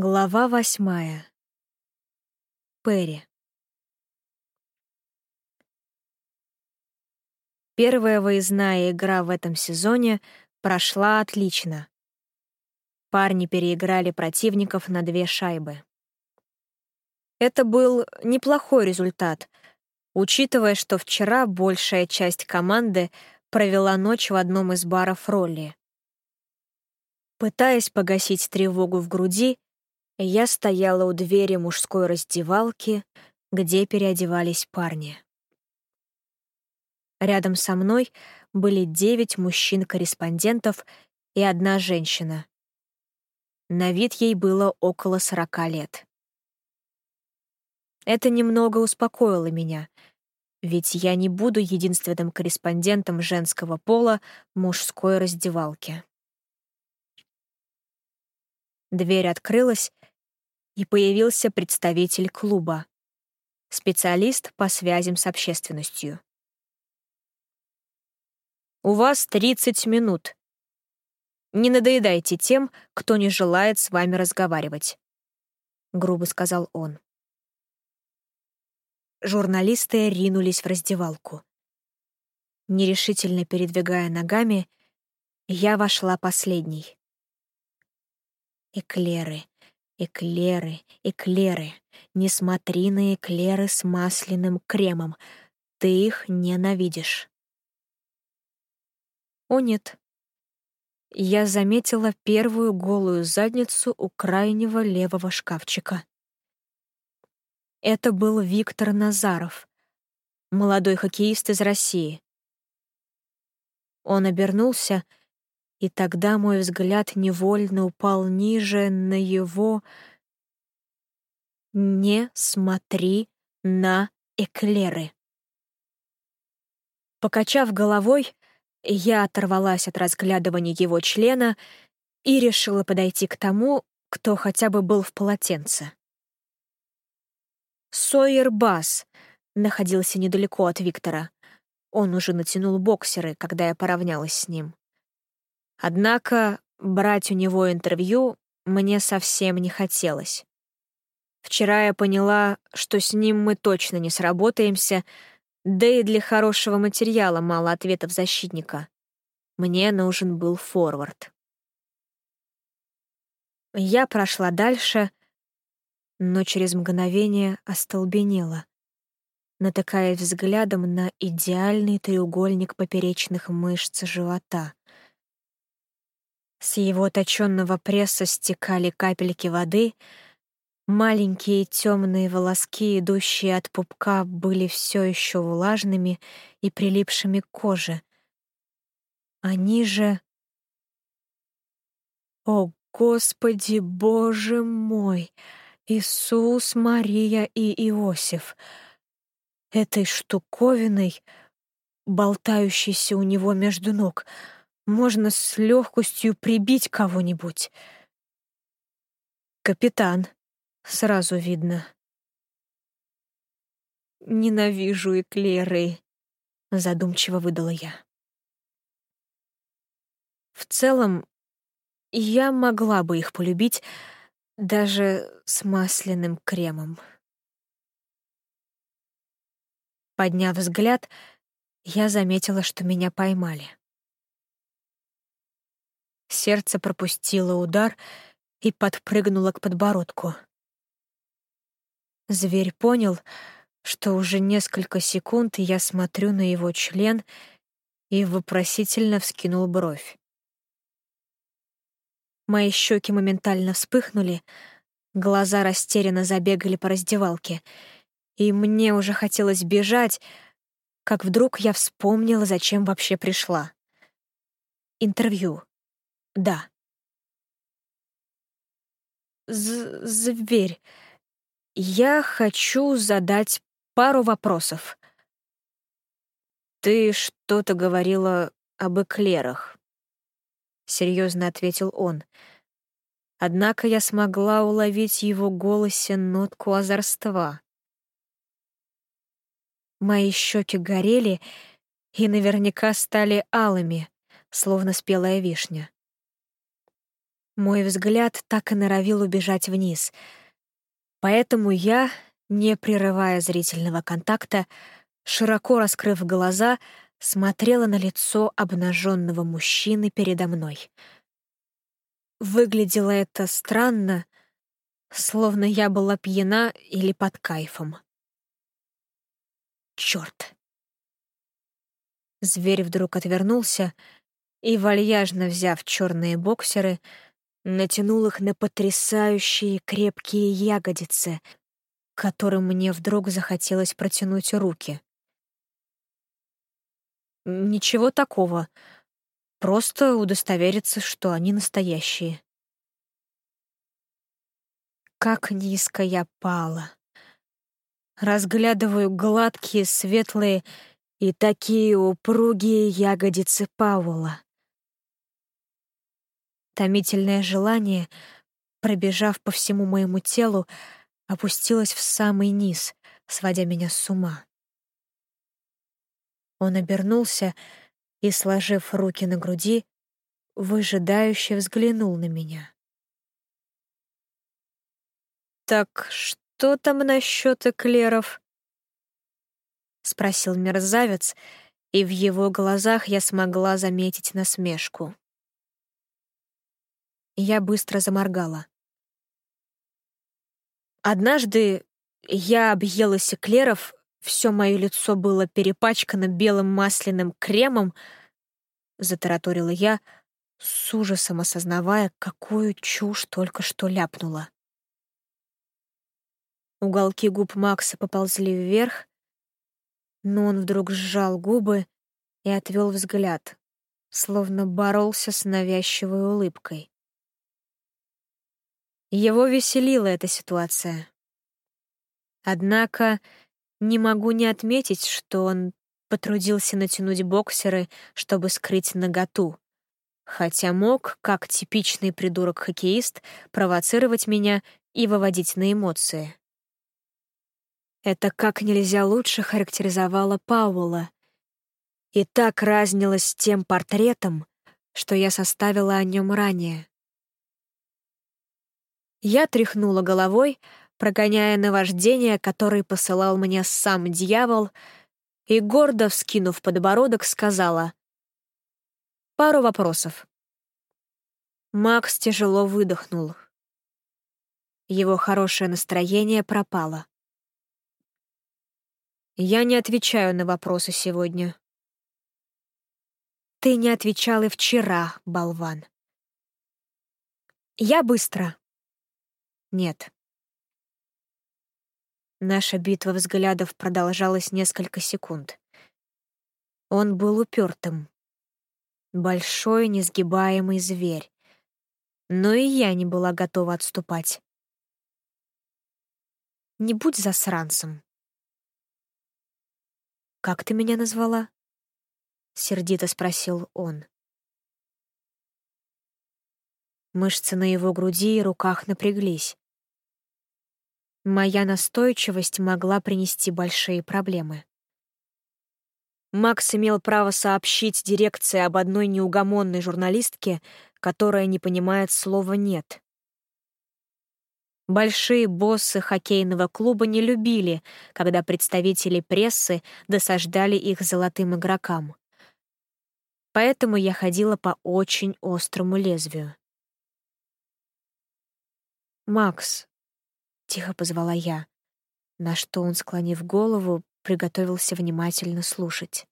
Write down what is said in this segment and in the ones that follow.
Глава восьмая. Перри. Первая выездная игра в этом сезоне прошла отлично. Парни переиграли противников на две шайбы. Это был неплохой результат, учитывая, что вчера большая часть команды провела ночь в одном из баров Ролли. Пытаясь погасить тревогу в груди, я стояла у двери мужской раздевалки, где переодевались парни. Рядом со мной были девять мужчин-корреспондентов и одна женщина. На вид ей было около сорока лет. Это немного успокоило меня, ведь я не буду единственным корреспондентом женского пола мужской раздевалки. Дверь открылась, и появился представитель клуба, специалист по связям с общественностью. «У вас 30 минут. Не надоедайте тем, кто не желает с вами разговаривать», — грубо сказал он. Журналисты ринулись в раздевалку. Нерешительно передвигая ногами, я вошла последней. Эклеры, Эклеры, эклеры. Не смотри на эклеры с масляным кремом. Ты их ненавидишь. О нет. Я заметила первую голую задницу у крайнего левого шкафчика. Это был Виктор Назаров, молодой хоккеист из России. Он обернулся — и тогда мой взгляд невольно упал ниже на его «Не смотри на эклеры». Покачав головой, я оторвалась от разглядывания его члена и решила подойти к тому, кто хотя бы был в полотенце. Сойер Бас находился недалеко от Виктора. Он уже натянул боксеры, когда я поравнялась с ним. Однако брать у него интервью мне совсем не хотелось. Вчера я поняла, что с ним мы точно не сработаемся, да и для хорошего материала мало ответов защитника. Мне нужен был форвард. Я прошла дальше, но через мгновение остолбенела, натыкаясь взглядом на идеальный треугольник поперечных мышц живота. С его точенного пресса стекали капельки воды, маленькие темные волоски, идущие от пупка, были все еще влажными и прилипшими к коже. Они же... О, Господи, Боже мой! Иисус, Мария и Иосиф! Этой штуковиной, болтающейся у него между ног — можно с легкостью прибить кого-нибудь. Капитан, сразу видно. Ненавижу эклеры, задумчиво выдала я. В целом, я могла бы их полюбить даже с масляным кремом. Подняв взгляд, я заметила, что меня поймали. Сердце пропустило удар и подпрыгнуло к подбородку. Зверь понял, что уже несколько секунд я смотрю на его член и вопросительно вскинул бровь. Мои щеки моментально вспыхнули, глаза растерянно забегали по раздевалке, и мне уже хотелось бежать, как вдруг я вспомнила, зачем вообще пришла. Интервью. Да. З Зверь, я хочу задать пару вопросов. Ты что-то говорила об эклерах. Серьезно ответил он. Однако я смогла уловить в его голосе нотку озорства. Мои щеки горели и наверняка стали алыми, словно спелая вишня. Мой взгляд так и норовил убежать вниз. Поэтому я, не прерывая зрительного контакта, широко раскрыв глаза, смотрела на лицо обнаженного мужчины передо мной. Выглядело это странно, словно я была пьяна или под кайфом. Черт! Зверь вдруг отвернулся и, вальяжно взяв черные боксеры, натянул их на потрясающие крепкие ягодицы, которым мне вдруг захотелось протянуть руки. Ничего такого, просто удостовериться, что они настоящие. Как низко я пала. Разглядываю гладкие, светлые и такие упругие ягодицы Паула. Томительное желание, пробежав по всему моему телу, опустилось в самый низ, сводя меня с ума. Он обернулся и, сложив руки на груди, выжидающе взглянул на меня. «Так что там насчет эклеров?» — спросил мерзавец, и в его глазах я смогла заметить насмешку. Я быстро заморгала. Однажды я объелась эклеров, все мое лицо было перепачкано белым масляным кремом, затараторила я, с ужасом осознавая, какую чушь только что ляпнула. Уголки губ Макса поползли вверх, но он вдруг сжал губы и отвел взгляд, словно боролся с навязчивой улыбкой. Его веселила эта ситуация. Однако не могу не отметить, что он потрудился натянуть боксеры, чтобы скрыть наготу, хотя мог, как типичный придурок-хоккеист, провоцировать меня и выводить на эмоции. Это как нельзя лучше характеризовало Пауэлла и так разнилось с тем портретом, что я составила о нем ранее. Я тряхнула головой, прогоняя наваждение, которое посылал мне сам дьявол, и, гордо вскинув подбородок, сказала «Пару вопросов». Макс тяжело выдохнул. Его хорошее настроение пропало. «Я не отвечаю на вопросы сегодня». «Ты не отвечал и вчера, болван». «Я быстро», нет. Наша битва взглядов продолжалась несколько секунд. Он был упертым. Большой, несгибаемый зверь. Но и я не была готова отступать. Не будь засранцем. «Как ты меня назвала?» — сердито спросил он. Мышцы на его груди и руках напряглись. Моя настойчивость могла принести большие проблемы. Макс имел право сообщить дирекции об одной неугомонной журналистке, которая не понимает слова «нет». Большие боссы хоккейного клуба не любили, когда представители прессы досаждали их золотым игрокам. Поэтому я ходила по очень острому лезвию. «Макс», — тихо позвала я, на что он, склонив голову, приготовился внимательно слушать.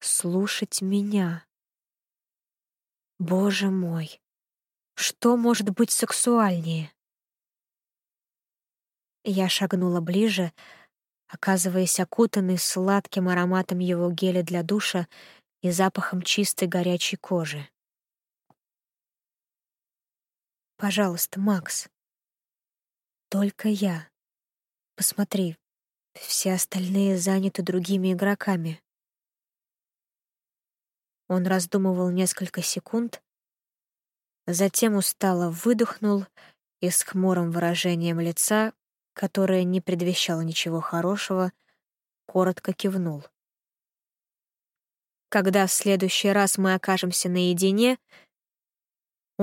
Слушать меня. Боже мой, что может быть сексуальнее? Я шагнула ближе, оказываясь окутанной сладким ароматом его геля для душа и запахом чистой горячей кожи. Пожалуйста, Макс. Только я. Посмотри, все остальные заняты другими игроками. Он раздумывал несколько секунд, затем устало выдохнул и с хмурым выражением лица, которое не предвещало ничего хорошего, коротко кивнул. «Когда в следующий раз мы окажемся наедине,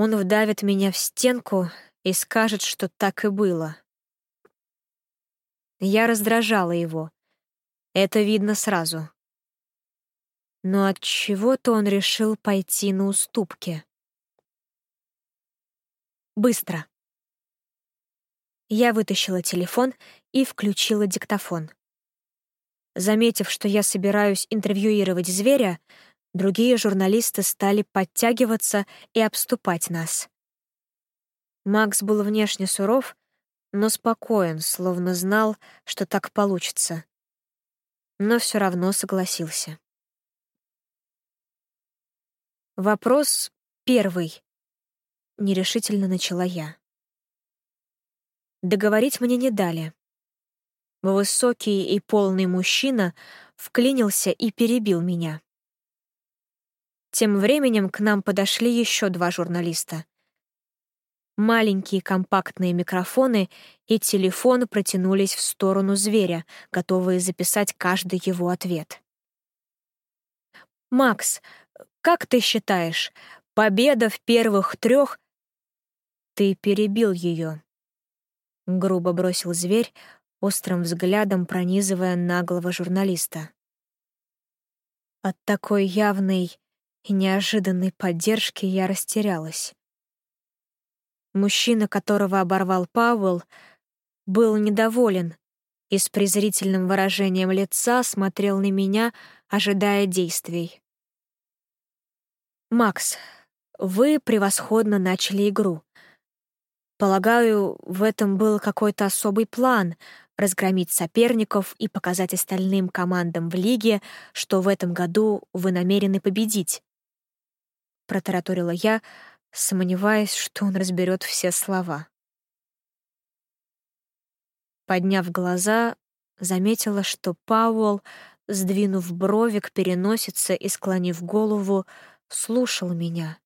Он вдавит меня в стенку и скажет, что так и было. Я раздражала его. Это видно сразу. Но от чего-то он решил пойти на уступки. Быстро. Я вытащила телефон и включила диктофон. Заметив, что я собираюсь интервьюировать зверя, другие журналисты стали подтягиваться и обступать нас. Макс был внешне суров, но спокоен, словно знал, что так получится. Но все равно согласился. Вопрос первый. Нерешительно начала я. Договорить мне не дали. Высокий и полный мужчина вклинился и перебил меня. Тем временем к нам подошли еще два журналиста. Маленькие компактные микрофоны и телефон протянулись в сторону зверя, готовые записать каждый его ответ. «Макс, как ты считаешь, победа в первых трех...» «Ты перебил ее», — грубо бросил зверь, острым взглядом пронизывая наглого журналиста. От такой явной и неожиданной поддержки я растерялась. Мужчина, которого оборвал Пауэлл, был недоволен и с презрительным выражением лица смотрел на меня, ожидая действий. «Макс, вы превосходно начали игру. Полагаю, в этом был какой-то особый план — разгромить соперников и показать остальным командам в лиге, что в этом году вы намерены победить. Протараторила я, сомневаясь, что он разберет все слова. Подняв глаза, заметила, что Пауэлл, сдвинув брови к переносице и склонив голову, слушал меня.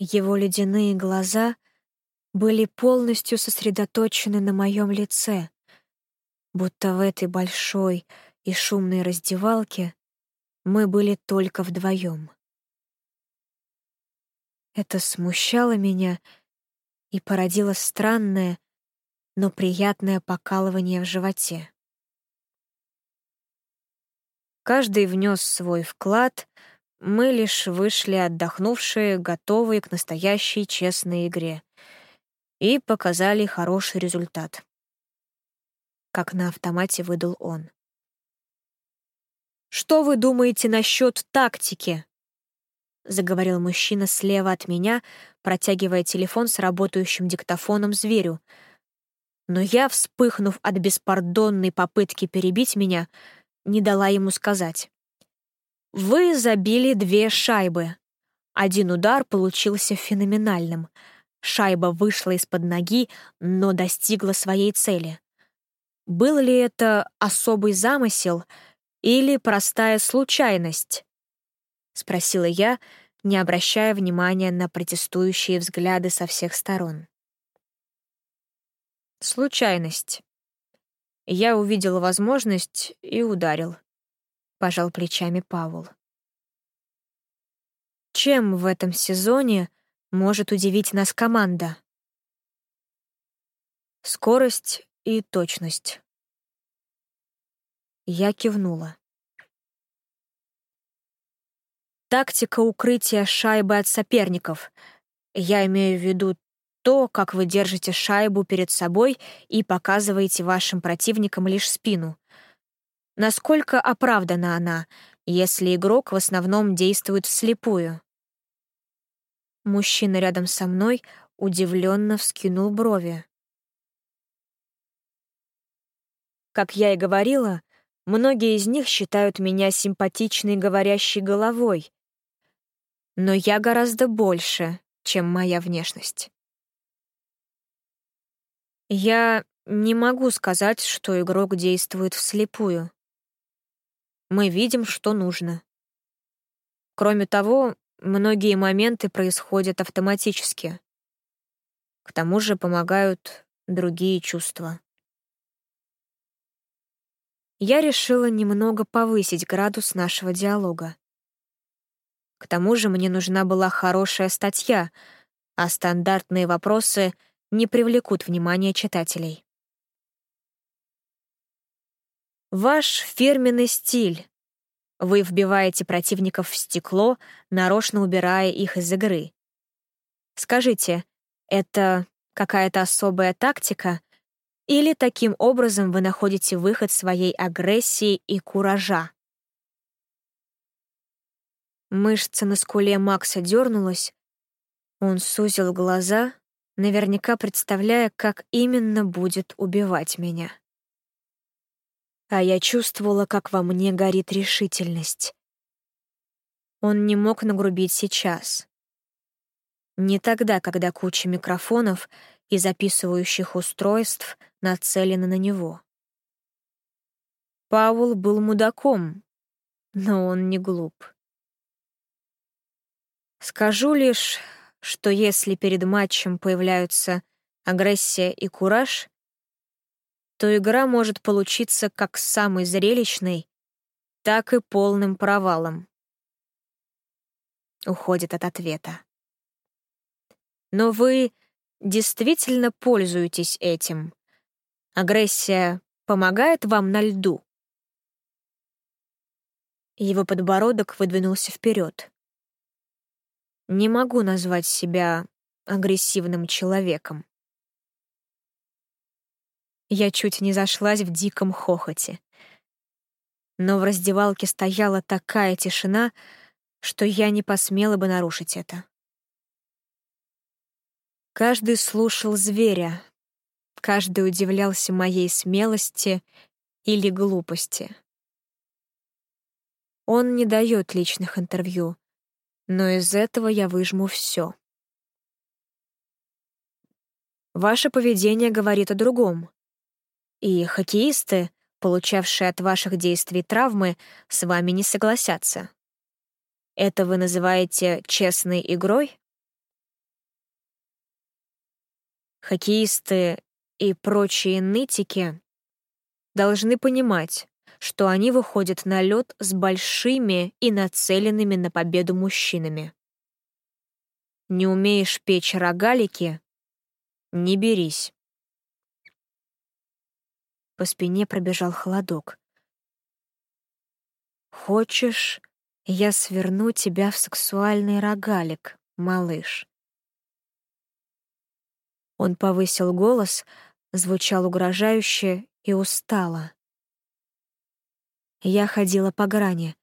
Его ледяные глаза были полностью сосредоточены на моем лице, будто в этой большой и шумной раздевалке мы были только вдвоем. Это смущало меня и породило странное, но приятное покалывание в животе. Каждый внес свой вклад, мы лишь вышли отдохнувшие, готовые к настоящей честной игре, и показали хороший результат. Как на автомате выдал он. «Что вы думаете насчет тактики?» — заговорил мужчина слева от меня, протягивая телефон с работающим диктофоном зверю. Но я, вспыхнув от беспардонной попытки перебить меня, не дала ему сказать. «Вы забили две шайбы. Один удар получился феноменальным. Шайба вышла из-под ноги, но достигла своей цели. Был ли это особый замысел или простая случайность?» — спросила я, не обращая внимания на протестующие взгляды со всех сторон. Случайность. Я увидел возможность и ударил. Пожал плечами Павел. Чем в этом сезоне может удивить нас команда? Скорость и точность. Я кивнула. Тактика укрытия шайбы от соперников. Я имею в виду то, как вы держите шайбу перед собой и показываете вашим противникам лишь спину. Насколько оправдана она, если игрок в основном действует вслепую? Мужчина рядом со мной удивленно вскинул брови. Как я и говорила, многие из них считают меня симпатичной говорящей головой, но я гораздо больше, чем моя внешность. Я не могу сказать, что игрок действует вслепую. Мы видим, что нужно. Кроме того, многие моменты происходят автоматически. К тому же помогают другие чувства. Я решила немного повысить градус нашего диалога. К тому же мне нужна была хорошая статья, а стандартные вопросы не привлекут внимания читателей. Ваш фирменный стиль. Вы вбиваете противников в стекло, нарочно убирая их из игры. Скажите, это какая-то особая тактика? Или таким образом вы находите выход своей агрессии и куража? Мышца на скуле Макса дернулась. Он сузил глаза, наверняка представляя, как именно будет убивать меня. А я чувствовала, как во мне горит решительность. Он не мог нагрубить сейчас. Не тогда, когда куча микрофонов и записывающих устройств нацелены на него. Паул был мудаком, но он не глуп. Скажу лишь, что если перед матчем появляются агрессия и кураж, то игра может получиться как самой зрелищной, так и полным провалом. Уходит от ответа. Но вы действительно пользуетесь этим? Агрессия помогает вам на льду? Его подбородок выдвинулся вперед. Не могу назвать себя агрессивным человеком. Я чуть не зашлась в диком хохоте. Но в раздевалке стояла такая тишина, что я не посмела бы нарушить это. Каждый слушал зверя, каждый удивлялся моей смелости или глупости. Он не дает личных интервью, но из этого я выжму все. Ваше поведение говорит о другом. И хоккеисты, получавшие от ваших действий травмы, с вами не согласятся. Это вы называете честной игрой? Хоккеисты и прочие нытики должны понимать, что они выходят на лед с большими и нацеленными на победу мужчинами. Не умеешь печь рогалики — не берись. По спине пробежал холодок. «Хочешь, я сверну тебя в сексуальный рогалик, малыш?» Он повысил голос, звучал угрожающе и устало. Я ходила по грани,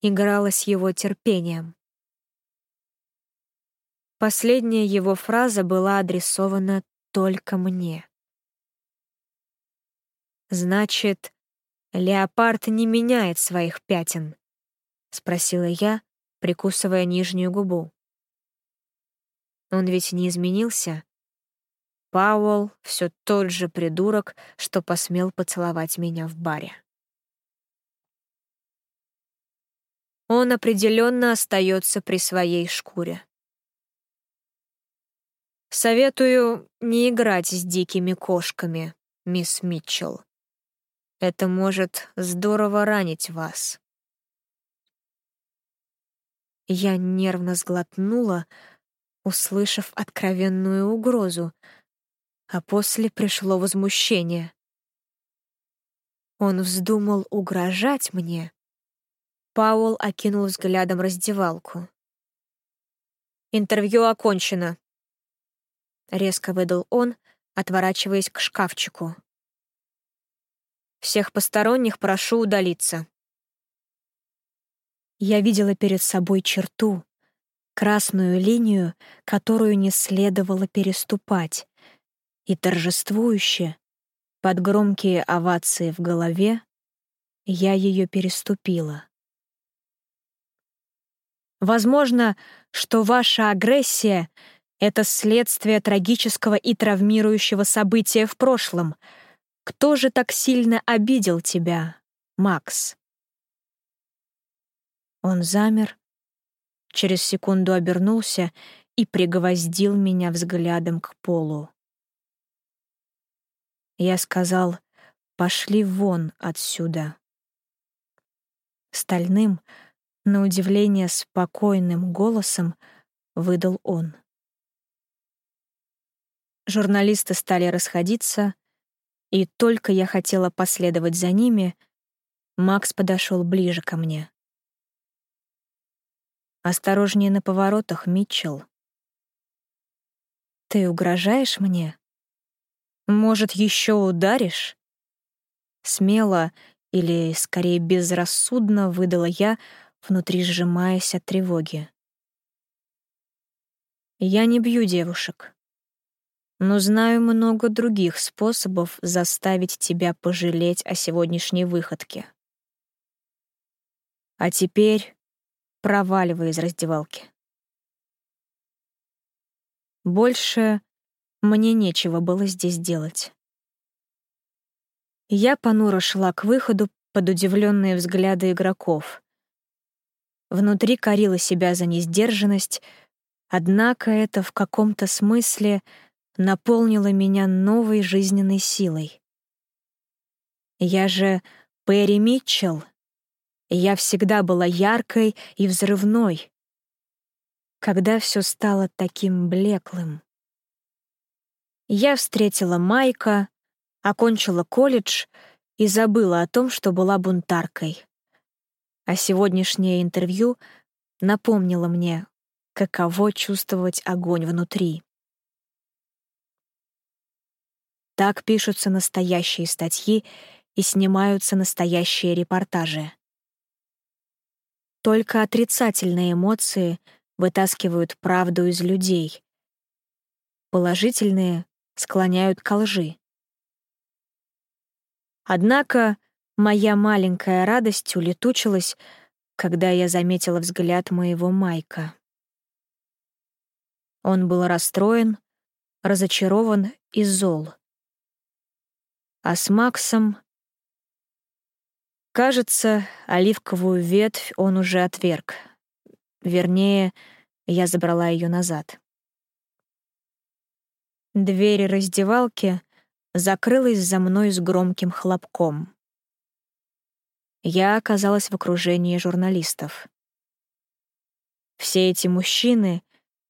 играла с его терпением. Последняя его фраза была адресована только мне. «Значит, леопард не меняет своих пятен?» — спросила я, прикусывая нижнюю губу. Он ведь не изменился, Пауэлл — все тот же придурок, что посмел поцеловать меня в баре. Он определенно остается при своей шкуре. Советую не играть с дикими кошками, мисс Митчелл. Это может здорово ранить вас. Я нервно сглотнула, услышав откровенную угрозу, а после пришло возмущение. Он вздумал угрожать мне. Пауэлл окинул взглядом раздевалку. «Интервью окончено», — резко выдал он, отворачиваясь к шкафчику. «Всех посторонних прошу удалиться». Я видела перед собой черту, красную линию, которую не следовало переступать, и торжествующе, под громкие овации в голове, я ее переступила. Возможно, что ваша агрессия — это следствие трагического и травмирующего события в прошлом. Кто же так сильно обидел тебя, Макс? Он замер, через секунду обернулся и пригвоздил меня взглядом к полу. Я сказал, пошли вон отсюда. Стальным, На удивление спокойным голосом выдал он. Журналисты стали расходиться, и только я хотела последовать за ними, Макс подошел ближе ко мне. «Осторожнее на поворотах, Митчелл». «Ты угрожаешь мне? Может, еще ударишь?» Смело или, скорее, безрассудно выдала я, внутри сжимаясь от тревоги. «Я не бью девушек», но знаю много других способов заставить тебя пожалеть о сегодняшней выходке. А теперь проваливай из раздевалки. Больше мне нечего было здесь делать. Я понуро шла к выходу под удивленные взгляды игроков. Внутри корила себя за несдержанность, однако это в каком-то смысле — наполнила меня новой жизненной силой. Я же Перри Митчелл. Я всегда была яркой и взрывной. Когда все стало таким блеклым. Я встретила Майка, окончила колледж и забыла о том, что была бунтаркой. А сегодняшнее интервью напомнило мне, каково чувствовать огонь внутри. Так пишутся настоящие статьи и снимаются настоящие репортажи. Только отрицательные эмоции вытаскивают правду из людей. Положительные склоняют к лжи. Однако моя маленькая радость улетучилась, когда я заметила взгляд моего Майка. Он был расстроен, разочарован и зол. А с Максом... Кажется, оливковую ветвь он уже отверг. Вернее, я забрала ее назад. Дверь раздевалки закрылась за мной с громким хлопком. Я оказалась в окружении журналистов. Все эти мужчины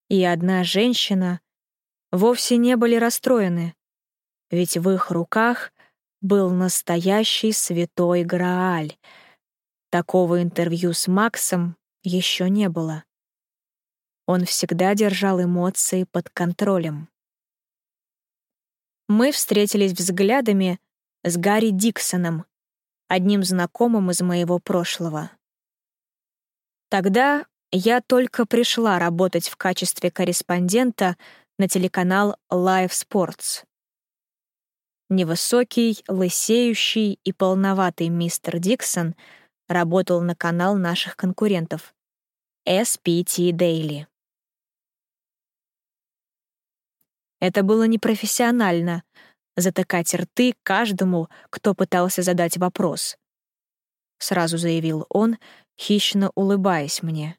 и одна женщина вовсе не были расстроены, ведь в их руках был настоящий святой Грааль. Такого интервью с Максом еще не было. Он всегда держал эмоции под контролем. Мы встретились взглядами с Гарри Диксоном, одним знакомым из моего прошлого. Тогда я только пришла работать в качестве корреспондента на телеканал Live Sports. Невысокий, лысеющий и полноватый мистер Диксон работал на канал наших конкурентов — SPT Daily. Это было непрофессионально — затыкать рты каждому, кто пытался задать вопрос. Сразу заявил он, хищно улыбаясь мне.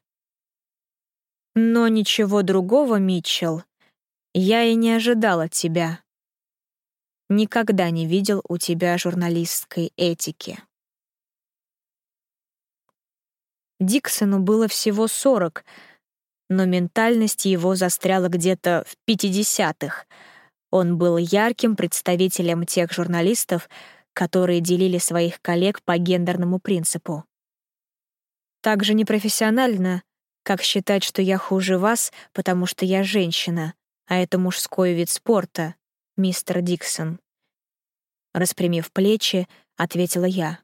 Но ничего другого, Митчелл, я и не ожидал от тебя никогда не видел у тебя журналистской этики. Диксону было всего 40, но ментальность его застряла где-то в 50-х. Он был ярким представителем тех журналистов, которые делили своих коллег по гендерному принципу. Так же непрофессионально, как считать, что я хуже вас, потому что я женщина, а это мужской вид спорта, мистер Диксон. Распрямив плечи, ответила я.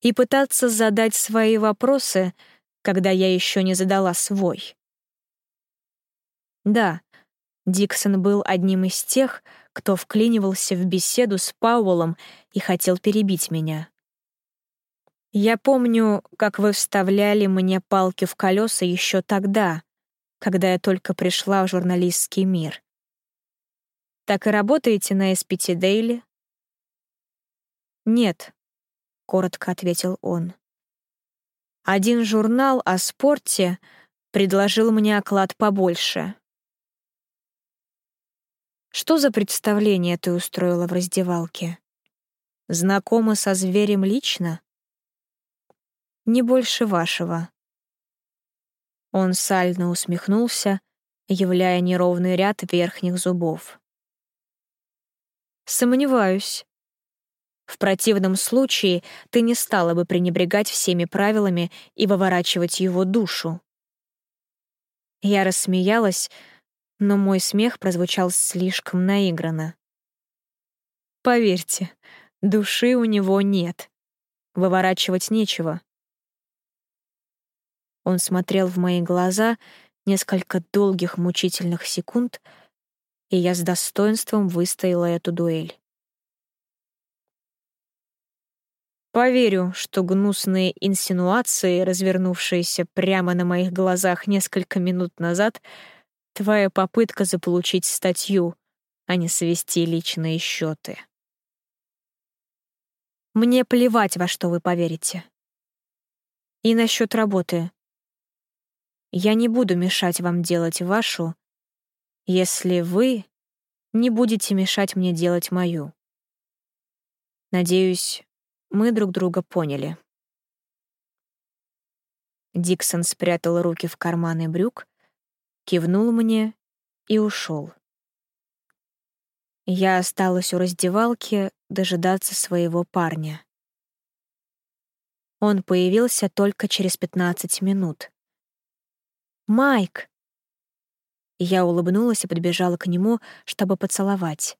И пытаться задать свои вопросы, когда я еще не задала свой. Да, Диксон был одним из тех, кто вклинивался в беседу с Пауэллом и хотел перебить меня. Я помню, как вы вставляли мне палки в колеса еще тогда, когда я только пришла в журналистский мир. Так и работаете на SPT Daily? Нет, коротко ответил он. Один журнал о спорте предложил мне оклад побольше. Что за представление ты устроила в раздевалке? Знакома со зверем лично? Не больше вашего. Он сально усмехнулся, являя неровный ряд верхних зубов. Сомневаюсь. В противном случае ты не стала бы пренебрегать всеми правилами и выворачивать его душу. Я рассмеялась, но мой смех прозвучал слишком наигранно. Поверьте, души у него нет. Выворачивать нечего. Он смотрел в мои глаза несколько долгих мучительных секунд, и я с достоинством выстояла эту дуэль. Поверю, что гнусные инсинуации, развернувшиеся прямо на моих глазах несколько минут назад, твоя попытка заполучить статью, а не свести личные счеты. Мне плевать, во что вы поверите. И насчет работы. Я не буду мешать вам делать вашу, если вы не будете мешать мне делать мою. Надеюсь, мы друг друга поняли. Диксон спрятал руки в карманы брюк, кивнул мне и ушел. Я осталась у раздевалки дожидаться своего парня. Он появился только через 15 минут. «Майк!» Я улыбнулась и подбежала к нему, чтобы поцеловать.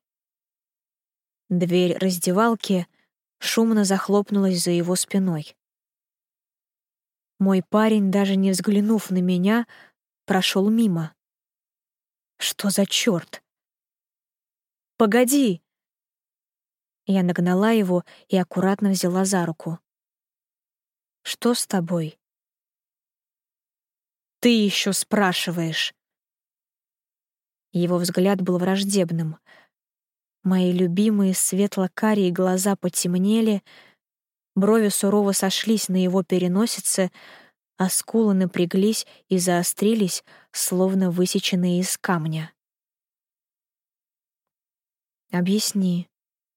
Дверь раздевалки шумно захлопнулась за его спиной. Мой парень, даже не взглянув на меня, прошел мимо. Что за черт? Погоди! Я нагнала его и аккуратно взяла за руку. Что с тобой? Ты еще спрашиваешь. Его взгляд был враждебным. Мои любимые светло-карие глаза потемнели, брови сурово сошлись на его переносице, а скулы напряглись и заострились, словно высеченные из камня. «Объясни»,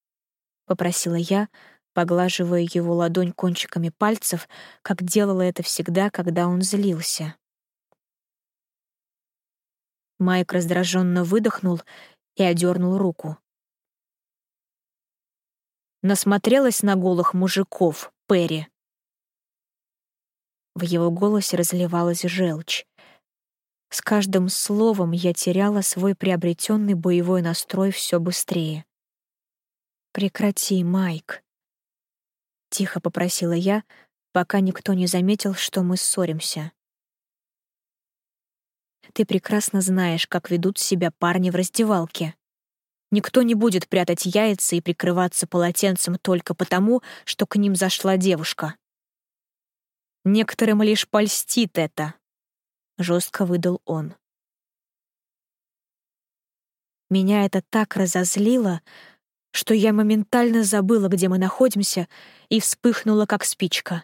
— попросила я, поглаживая его ладонь кончиками пальцев, как делала это всегда, когда он злился. Майк раздраженно выдохнул и одернул руку. Насмотрелась на голых мужиков, Перри. В его голосе разливалась желчь. С каждым словом я теряла свой приобретенный боевой настрой все быстрее. «Прекрати, Майк», — тихо попросила я, пока никто не заметил, что мы ссоримся. Ты прекрасно знаешь, как ведут себя парни в раздевалке. Никто не будет прятать яйца и прикрываться полотенцем только потому, что к ним зашла девушка. Некоторым лишь польстит это, — жестко выдал он. Меня это так разозлило, что я моментально забыла, где мы находимся, и вспыхнула, как спичка.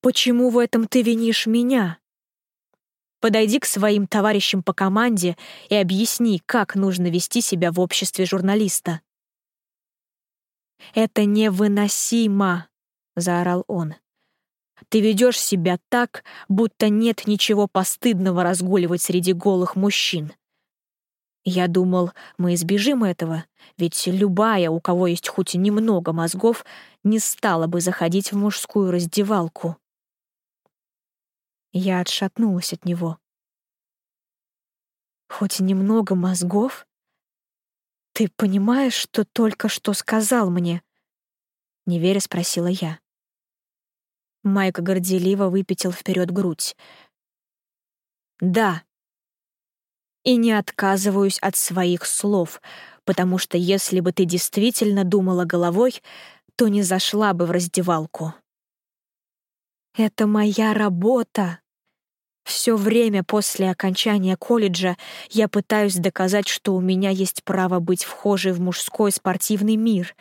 «Почему в этом ты винишь меня?» Подойди к своим товарищам по команде и объясни, как нужно вести себя в обществе журналиста. «Это невыносимо!» — заорал он. «Ты ведешь себя так, будто нет ничего постыдного разгуливать среди голых мужчин. Я думал, мы избежим этого, ведь любая, у кого есть хоть немного мозгов, не стала бы заходить в мужскую раздевалку. Я отшатнулась от него. «Хоть немного мозгов? Ты понимаешь, что только что сказал мне?» Неверя спросила я. Майка горделиво выпятил вперед грудь. «Да. И не отказываюсь от своих слов, потому что если бы ты действительно думала головой, то не зашла бы в раздевалку». «Это моя работа!» Все время после окончания колледжа я пытаюсь доказать, что у меня есть право быть вхожей в мужской спортивный мир,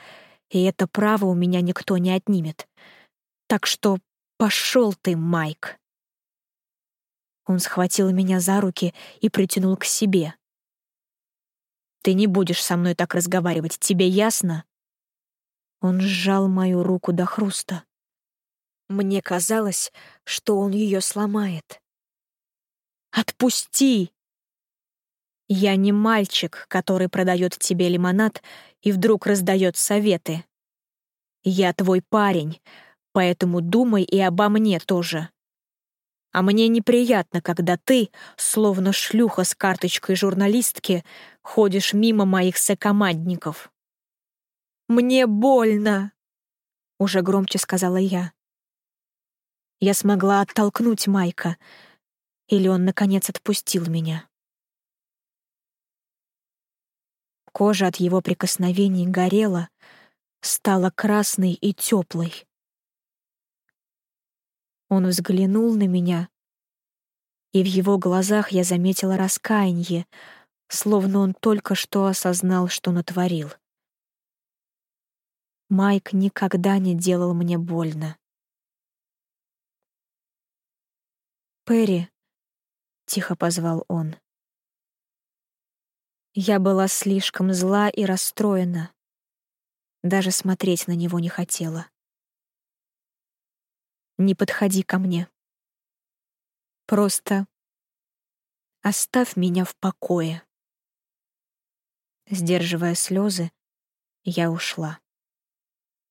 и это право у меня никто не отнимет. Так что пошел ты, Майк. Он схватил меня за руки и притянул к себе. «Ты не будешь со мной так разговаривать, тебе ясно?» Он сжал мою руку до хруста. Мне казалось, что он ее сломает. «Отпусти!» «Я не мальчик, который продает тебе лимонад и вдруг раздает советы. Я твой парень, поэтому думай и обо мне тоже. А мне неприятно, когда ты, словно шлюха с карточкой журналистки, ходишь мимо моих сокомандников. «Мне больно!» — уже громче сказала я. Я смогла оттолкнуть Майка, или он, наконец, отпустил меня. Кожа от его прикосновений горела, стала красной и теплой. Он взглянул на меня, и в его глазах я заметила раскаяние, словно он только что осознал, что натворил. Майк никогда не делал мне больно. «Перри», — тихо позвал он. Я была слишком зла и расстроена. Даже смотреть на него не хотела. Не подходи ко мне. Просто оставь меня в покое. Сдерживая слезы, я ушла.